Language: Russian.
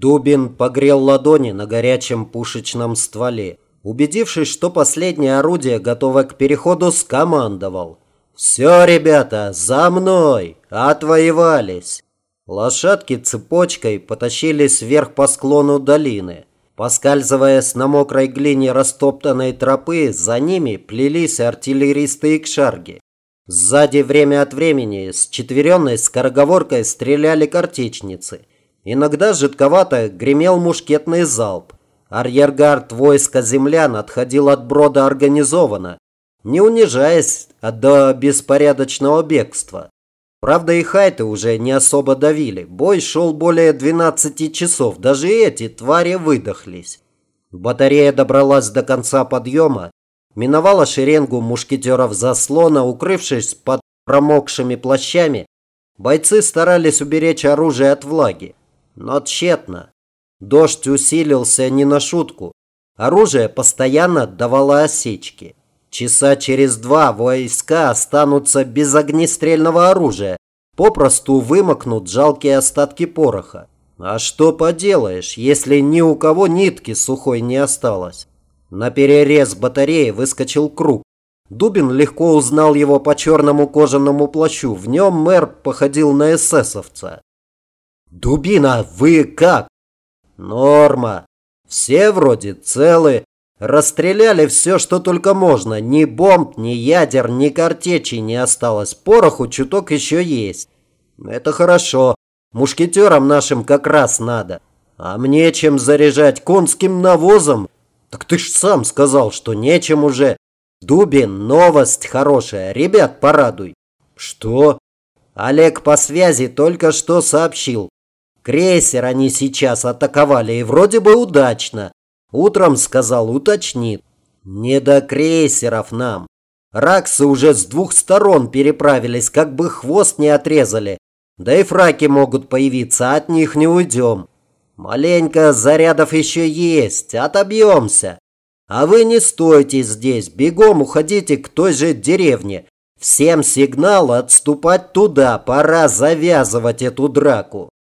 Дубин погрел ладони на горячем пушечном стволе. Убедившись, что последнее орудие готово к переходу, скомандовал. «Все, ребята, за мной! Отвоевались!» Лошадки цепочкой потащились вверх по склону долины. Поскальзываясь на мокрой глине растоптанной тропы, за ними плелись артиллеристы и кшарги. Сзади время от времени с четверенной скороговоркой стреляли картечницы. Иногда жидковато гремел мушкетный залп. Арьергард войска землян отходил от брода организованно, не унижаясь до беспорядочного бегства. Правда, и хайты уже не особо давили. Бой шел более 12 часов. Даже эти твари выдохлись. Батарея добралась до конца подъема, миновала шеренгу мушкетеров заслона, укрывшись под промокшими плащами. Бойцы старались уберечь оружие от влаги. Но тщетно. Дождь усилился не на шутку. Оружие постоянно давало осечки. Часа через два войска останутся без огнестрельного оружия, попросту вымокнут жалкие остатки пороха. А что поделаешь, если ни у кого нитки сухой не осталось? На перерез батареи выскочил круг. Дубин легко узнал его по черному кожаному плащу. В нем мэр походил на эсэсовца. «Дубина, вы как?» «Норма. Все вроде целы. Расстреляли все, что только можно. Ни бомб, ни ядер, ни картечи не осталось. Пороху чуток еще есть. Это хорошо. Мушкетерам нашим как раз надо. А мне чем заряжать конским навозом? Так ты ж сам сказал, что нечем уже. Дубин, новость хорошая. Ребят, порадуй. Что? Олег по связи только что сообщил. Крейсер они сейчас атаковали и вроде бы удачно. Утром сказал, уточнит. Не до крейсеров нам. Раксы уже с двух сторон переправились, как бы хвост не отрезали. Да и фраки могут появиться, от них не уйдем. Маленько зарядов еще есть, отобьемся. А вы не стойте здесь, бегом уходите к той же деревне. Всем сигнал отступать туда, пора завязывать эту драку.